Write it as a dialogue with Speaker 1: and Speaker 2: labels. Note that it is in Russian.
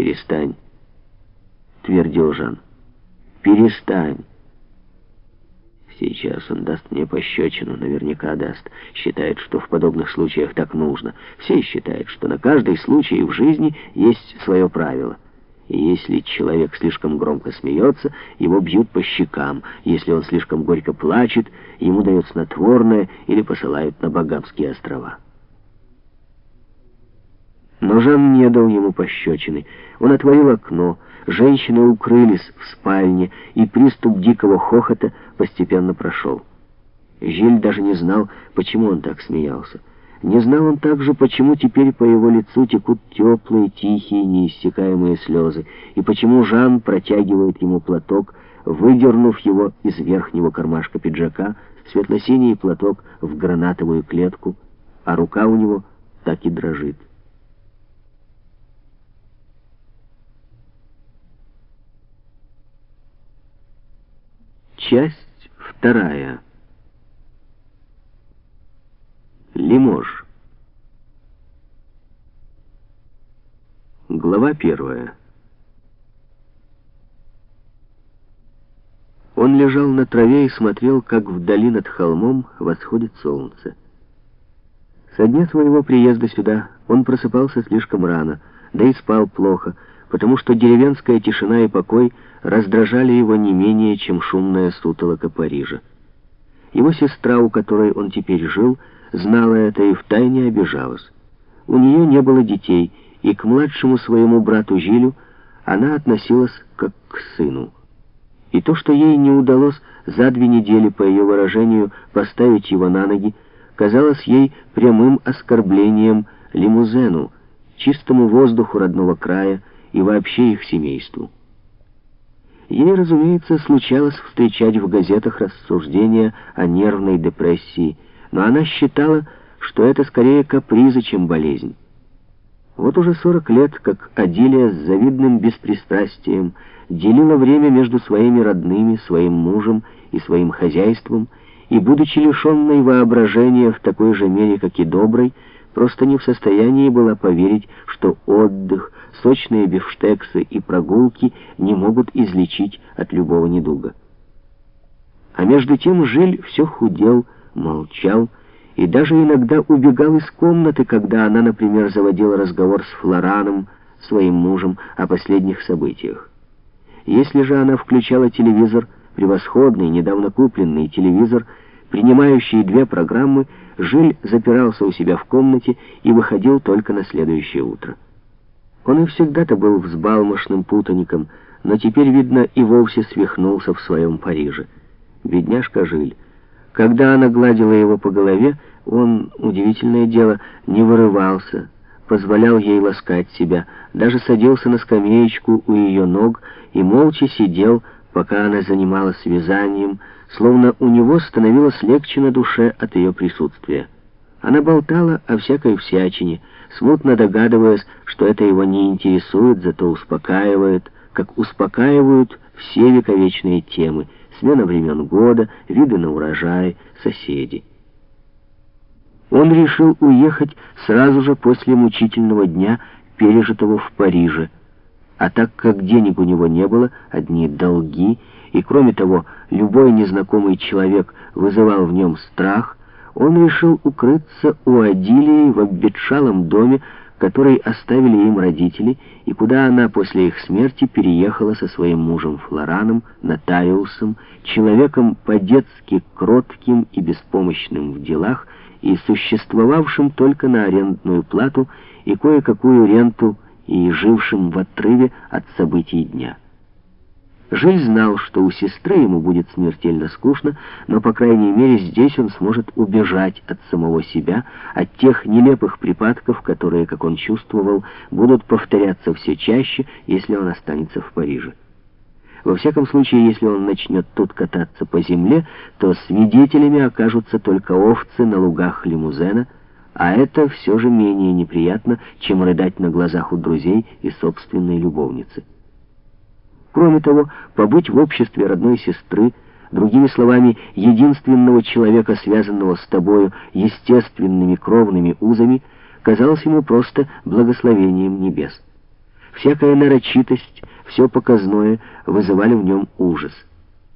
Speaker 1: «Перестань», — твердил Жан. «Перестань». Сейчас он даст мне пощечину, наверняка даст. Считает, что в подобных случаях так нужно. Все считают, что на каждый случай в жизни есть свое правило. И если человек слишком громко смеется, его бьют по щекам. Если он слишком горько плачет, ему дают снотворное или посылают на Багамские острова. Но Жан не дал ему пощечины. Он отворил окно, женщины укрылись в спальне, и приступ дикого хохота постепенно прошел. Жиль даже не знал, почему он так смеялся. Не знал он также, почему теперь по его лицу текут теплые, тихие, неиссякаемые слезы, и почему Жан протягивает ему платок, выдернув его из верхнего кармашка пиджака, светло-синий платок в гранатовую клетку, а рука у него так и дрожит. Часть вторая. Лимож. Глава первая. Он лежал на траве и смотрел, как вдали над холмом восходит солнце. Со дня своего приезда сюда он просыпался слишком рано, да и спал плохо, потому что деревенская тишина и покой раздражали его не менее, чем шумная сутолока Парижа. Его сестра, у которой он теперь жил, знала это и втайне обижалась. У нее не было детей, и к младшему своему брату Жилю она относилась как к сыну. И то, что ей не удалось за две недели, по ее выражению, поставить его на ноги, казалось ей прямым оскорблением лимузену, чистому воздуху родного края, и вообще их семейству. Ей, разумеется, случалось встречать в газетах рассуждения о нервной депрессии, но она считала, что это скорее каприза, чем болезнь. Вот уже 40 лет, как Адилия с завидным беспристрастием делила время между своими родными, своим мужем и своим хозяйством, и, будучи лишенной воображения в такой же мере, как и доброй, просто не в состоянии была поверить, что отдых, сочные бифштексы и прогулки не могут излечить от любого недуга. А между тем Жиль все худел, молчал и даже иногда убегал из комнаты, когда она, например, заводила разговор с Флораном, своим мужем, о последних событиях. Если же она включала телевизор, превосходный, недавно купленный телевизор, принимающий две программы, Жиль запирался у себя в комнате и выходил только на следующее утро. Он и всегда-то был взбалмошным путаником, но теперь, видно, и вовсе свихнулся в своем Париже. Бедняжка Жиль. Когда она гладила его по голове, он, удивительное дело, не вырывался, позволял ей ласкать себя, даже садился на скамеечку у ее ног и молча сидел, пока она занималась вязанием, словно у него становилось легче на душе от ее присутствия. Она болтала о всякой всячине, смутно догадываясь, что это его не интересует, зато успокаивает, как успокаивают все вековечные темы, смена времен года, виды на урожай, соседи. Он решил уехать сразу же после мучительного дня, пережитого в Париже, а так как денег у него не было, одни долги, и кроме того, любой незнакомый человек вызывал в нем страх, он решил укрыться у Адилии в обветшалом доме, который оставили им родители, и куда она после их смерти переехала со своим мужем Флораном, нотариусом, человеком по-детски кротким и беспомощным в делах, и существовавшим только на арендную плату и кое-какую ренту, и жившим в отрыве от событий дня. Жиль знал, что у сестры ему будет смертельно скучно, но, по крайней мере, здесь он сможет убежать от самого себя, от тех нелепых припадков, которые, как он чувствовал, будут повторяться все чаще, если он останется в Париже. Во всяком случае, если он начнет тут кататься по земле, то свидетелями окажутся только овцы на лугах лимузена, а это все же менее неприятно, чем рыдать на глазах у друзей и собственной любовницы. Кроме того, побыть в обществе родной сестры, другими словами, единственного человека, связанного с тобою естественными кровными узами, казалось ему просто благословением небес. Всякая нарочитость, все показное вызывали в нем ужас.